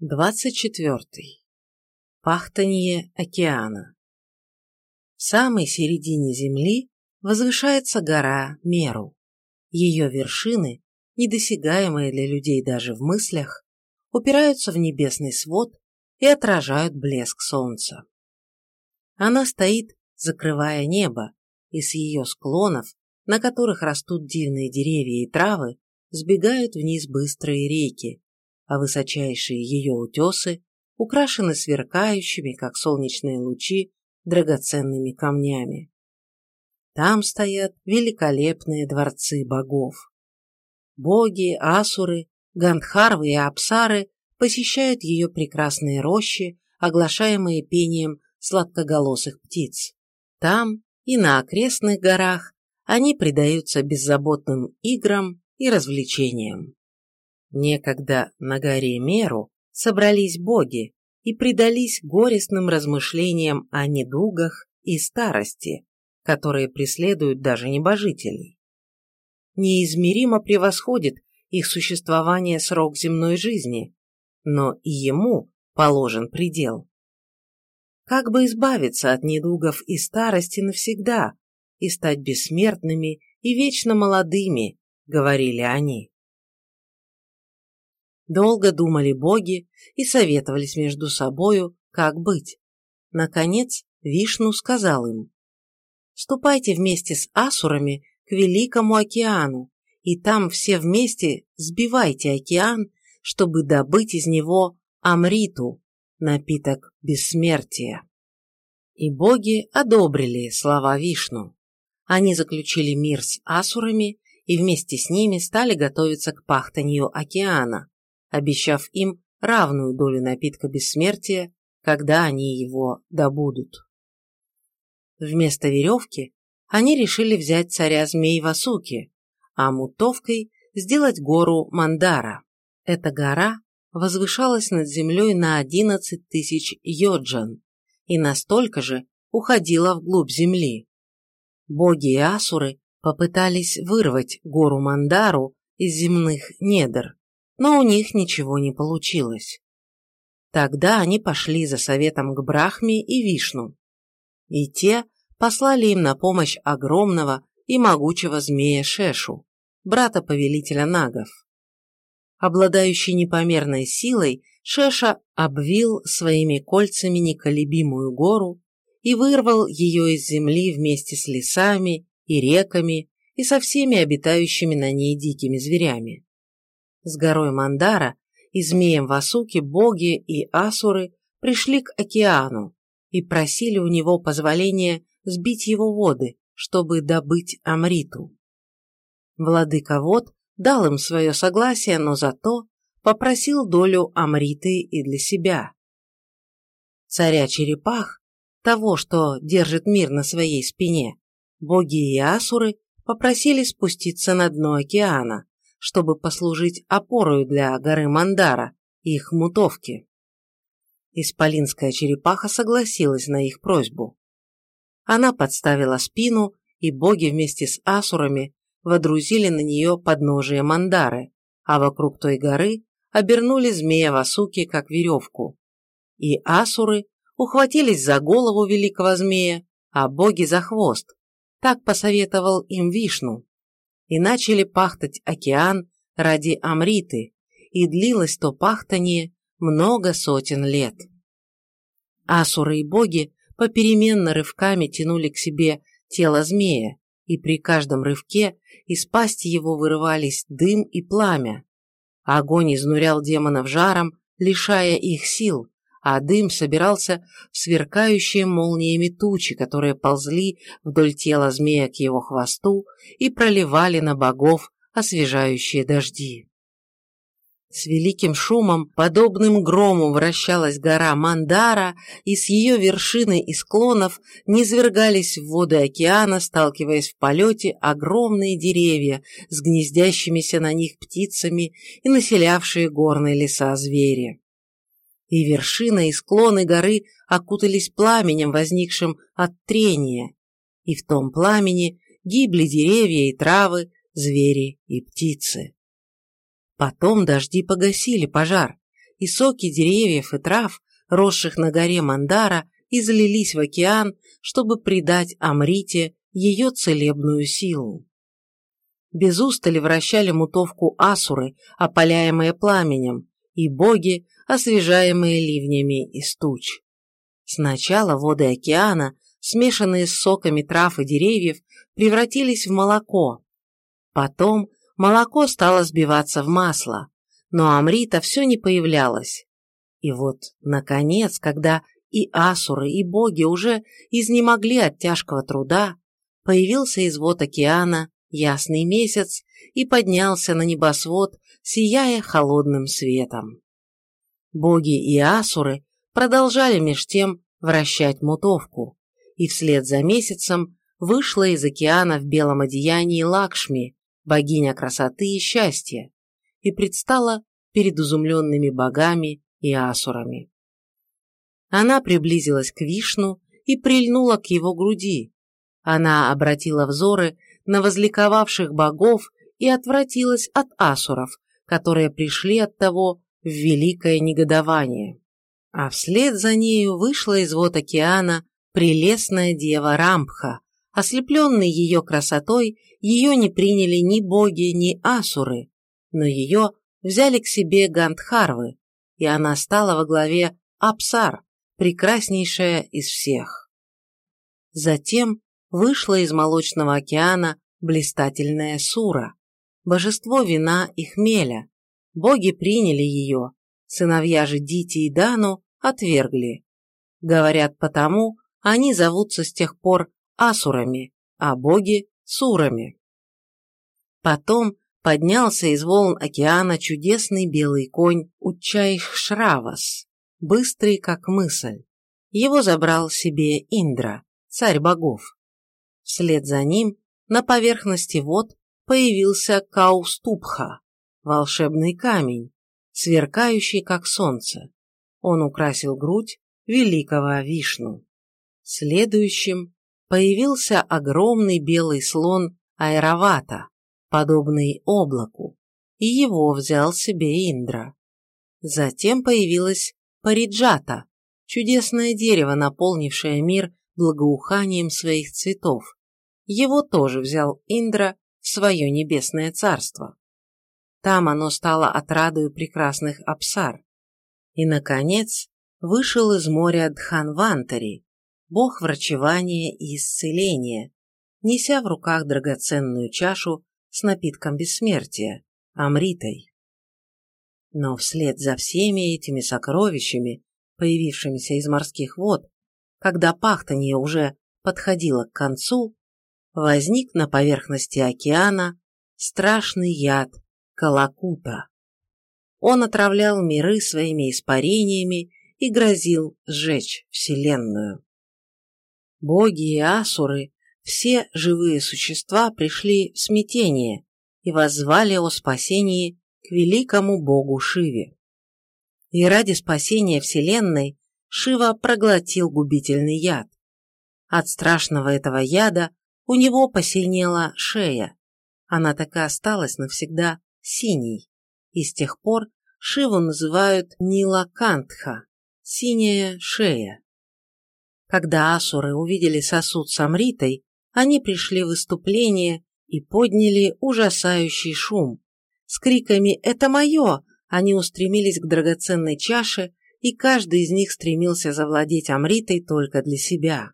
24. Пахтанье океана. В самой середине Земли возвышается гора Меру. Ее вершины, недосягаемые для людей даже в мыслях, упираются в небесный свод и отражают блеск солнца. Она стоит, закрывая небо, и с ее склонов, на которых растут дивные деревья и травы, сбегают вниз быстрые реки, а высочайшие ее утесы украшены сверкающими, как солнечные лучи, драгоценными камнями. Там стоят великолепные дворцы богов. Боги, асуры, гандхарвы и апсары посещают ее прекрасные рощи, оглашаемые пением сладкоголосых птиц. Там и на окрестных горах они предаются беззаботным играм и развлечениям. Некогда на горе Меру собрались боги и предались горестным размышлениям о недугах и старости, которые преследуют даже небожителей. Неизмеримо превосходит их существование срок земной жизни, но и ему положен предел. Как бы избавиться от недугов и старости навсегда и стать бессмертными и вечно молодыми, говорили они. Долго думали боги и советовались между собою, как быть. Наконец Вишну сказал им, «Ступайте вместе с асурами к Великому океану, и там все вместе сбивайте океан, чтобы добыть из него амриту, напиток бессмертия». И боги одобрили слова Вишну. Они заключили мир с асурами и вместе с ними стали готовиться к пахтанью океана, обещав им равную долю напитка бессмертия, когда они его добудут. Вместо веревки они решили взять царя змей Васуки, а мутовкой сделать гору Мандара. Эта гора возвышалась над землей на 11 тысяч йоджан и настолько же уходила вглубь земли. Боги и асуры попытались вырвать гору Мандару из земных недр, но у них ничего не получилось. Тогда они пошли за советом к Брахме и Вишну, и те послали им на помощь огромного и могучего змея Шешу, брата повелителя нагов. Обладающий непомерной силой, Шеша обвил своими кольцами неколебимую гору и вырвал ее из земли вместе с лесами и реками и со всеми обитающими на ней дикими зверями. С горой Мандара и змеем Васуки боги и асуры пришли к океану и просили у него позволения сбить его воды, чтобы добыть Амриту. Владыка Вод дал им свое согласие, но зато попросил долю Амриты и для себя. Царя черепах, того, что держит мир на своей спине, боги и асуры попросили спуститься на дно океана, чтобы послужить опорой для горы Мандара и их мутовки. Исполинская черепаха согласилась на их просьбу. Она подставила спину, и боги вместе с асурами водрузили на нее подножие Мандары, а вокруг той горы обернули змея Васуки как веревку. И асуры ухватились за голову великого змея, а боги за хвост. Так посоветовал им Вишну и начали пахтать океан ради Амриты, и длилось то пахтание много сотен лет. Асуры и боги попеременно рывками тянули к себе тело змея, и при каждом рывке из пасти его вырывались дым и пламя. Огонь изнурял демонов жаром, лишая их сил, а дым собирался в сверкающие молниями тучи, которые ползли вдоль тела змея к его хвосту и проливали на богов освежающие дожди. С великим шумом, подобным грому, вращалась гора Мандара, и с ее вершины и склонов низвергались в воды океана, сталкиваясь в полете огромные деревья с гнездящимися на них птицами и населявшие горные леса звери и вершина и склоны горы окутались пламенем, возникшим от трения, и в том пламени гибли деревья и травы, звери и птицы. Потом дожди погасили пожар, и соки деревьев и трав, росших на горе Мандара, излились в океан, чтобы придать Амрите ее целебную силу. Без устали вращали мутовку асуры, опаляемые пламенем, и боги, освежаемые ливнями из туч. Сначала воды океана, смешанные с соками трав и деревьев, превратились в молоко. Потом молоко стало сбиваться в масло, но Амрита все не появлялась. И вот, наконец, когда и асуры, и боги уже изнемогли от тяжкого труда, появился из вод океана ясный месяц и поднялся на небосвод, сияя холодным светом. Боги и асуры продолжали меж тем вращать мутовку, и вслед за месяцем вышла из океана в белом одеянии Лакшми, богиня красоты и счастья, и предстала перед изумленными богами и асурами. Она приблизилась к Вишну и прильнула к его груди. Она обратила взоры на возликовавших богов и отвратилась от асуров, которые пришли от того в великое негодование. А вслед за нею вышла из вод океана прелестная дева Рампха. Ослепленной ее красотой, ее не приняли ни боги, ни асуры, но ее взяли к себе Гандхарвы, и она стала во главе Апсар, прекраснейшая из всех. Затем вышла из Молочного океана блистательная Сура, божество вина и хмеля. Боги приняли ее, сыновья же Дити и Дану отвергли. Говорят, потому они зовутся с тех пор асурами, а боги – сурами. Потом поднялся из волн океана чудесный белый конь Учайх-Шравас, быстрый как мысль. Его забрал себе Индра, царь богов. Вслед за ним на поверхности вод появился Кауступха, волшебный камень, сверкающий как солнце. Он украсил грудь великого Вишну. Следующим появился огромный белый слон Айравата, подобный облаку, и его взял себе Индра. Затем появилась Париджата, чудесное дерево, наполнившее мир благоуханием своих цветов. Его тоже взял Индра в свое небесное царство. Там оно стало отрадою прекрасных апсар. И, наконец, вышел из моря Дханвантари, бог врачевания и исцеления, неся в руках драгоценную чашу с напитком бессмертия, амритой. Но вслед за всеми этими сокровищами, появившимися из морских вод, когда пахтанье уже подходило к концу, возник на поверхности океана страшный яд Калакута. Он отравлял миры своими испарениями и грозил сжечь Вселенную. Боги и асуры все живые существа пришли в смятение и воззвали о спасении к великому богу Шиве. И ради спасения Вселенной Шива проглотил губительный яд. От страшного этого яда у него посинела шея. Она так и осталась навсегда синей. И с тех пор Шиву называют Нилакантха – синяя шея. Когда асуры увидели сосуд с Амритой, они пришли в выступление и подняли ужасающий шум. С криками «Это мое!» они устремились к драгоценной чаше, и каждый из них стремился завладеть Амритой только для себя.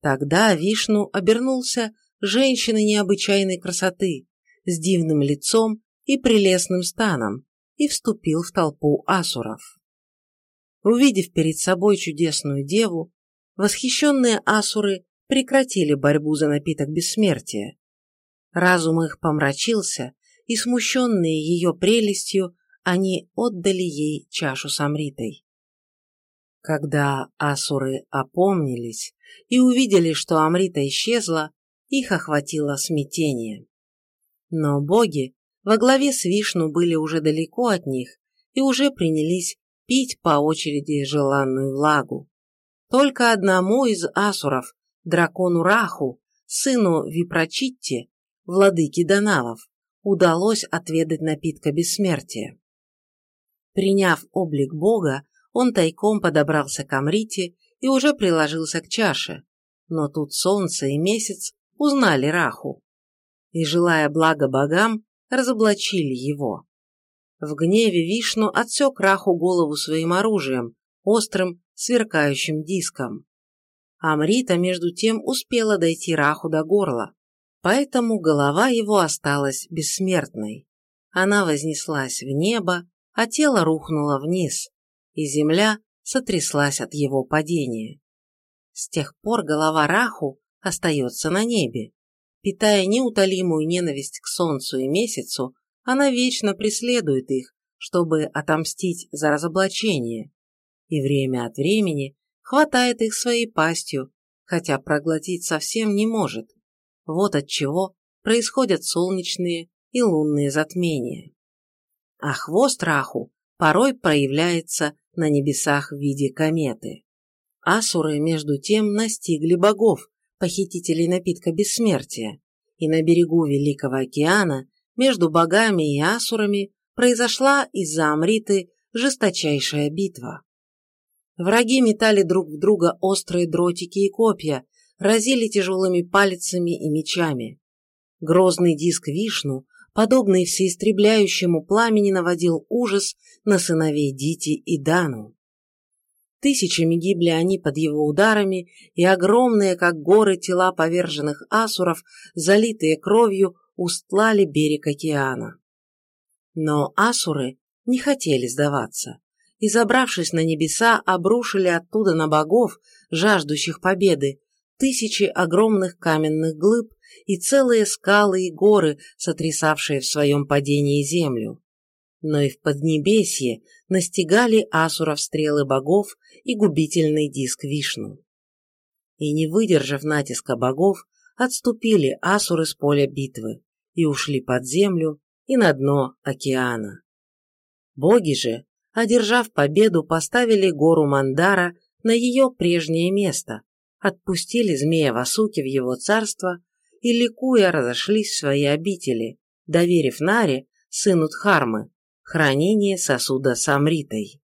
Тогда Вишну обернулся женщиной необычайной красоты, с дивным лицом и прелестным станом, и вступил в толпу асуров. Увидев перед собой чудесную деву, восхищенные асуры прекратили борьбу за напиток бессмертия. Разум их помрачился, и, смущенные ее прелестью, они отдали ей чашу с Амритой. Когда асуры опомнились и увидели, что Амрита исчезла, их охватило смятение. Но боги во главе с Вишну были уже далеко от них и уже принялись пить по очереди желанную влагу. Только одному из асуров, дракону Раху, сыну Випрочитти, владыки Данавов, удалось отведать напитка бессмертия. Приняв облик бога, он тайком подобрался к Амрите и уже приложился к чаше. Но тут солнце и месяц узнали Раху. И, желая блага богам, разоблачили его. В гневе Вишну отсек Раху голову своим оружием, острым, сверкающим диском. Амрита, между тем, успела дойти Раху до горла, поэтому голова его осталась бессмертной. Она вознеслась в небо, а тело рухнуло вниз, и земля сотряслась от его падения. С тех пор голова Раху остается на небе. Питая неутолимую ненависть к солнцу и месяцу, она вечно преследует их, чтобы отомстить за разоблачение, и время от времени хватает их своей пастью, хотя проглотить совсем не может. Вот от чего происходят солнечные и лунные затмения. А хвост Раху порой проявляется на небесах в виде кометы. Асуры, между тем, настигли богов, похитителей напитка бессмертия, и на берегу Великого океана между богами и асурами произошла из-за Амриты жесточайшая битва. Враги метали друг в друга острые дротики и копья, разили тяжелыми палицами и мечами. Грозный диск Вишну, подобный всеистребляющему пламени, наводил ужас на сыновей Дити и Дану. Тысячами гибли они под его ударами, и огромные, как горы, тела поверженных асуров, залитые кровью, устлали берег океана. Но асуры не хотели сдаваться и, забравшись на небеса, обрушили оттуда на богов, жаждущих победы, тысячи огромных каменных глыб и целые скалы и горы, сотрясавшие в своем падении землю. Но и в Поднебесье настигали асуров стрелы богов и губительный диск Вишну. И не выдержав натиска богов, отступили асуры с поля битвы и ушли под землю и на дно океана. Боги же, одержав победу, поставили гору Мандара на ее прежнее место, отпустили змея Васуки в его царство и, ликуя, разошлись в свои обители, доверив Наре, сыну Дхармы, хранение сосуда с Амритой.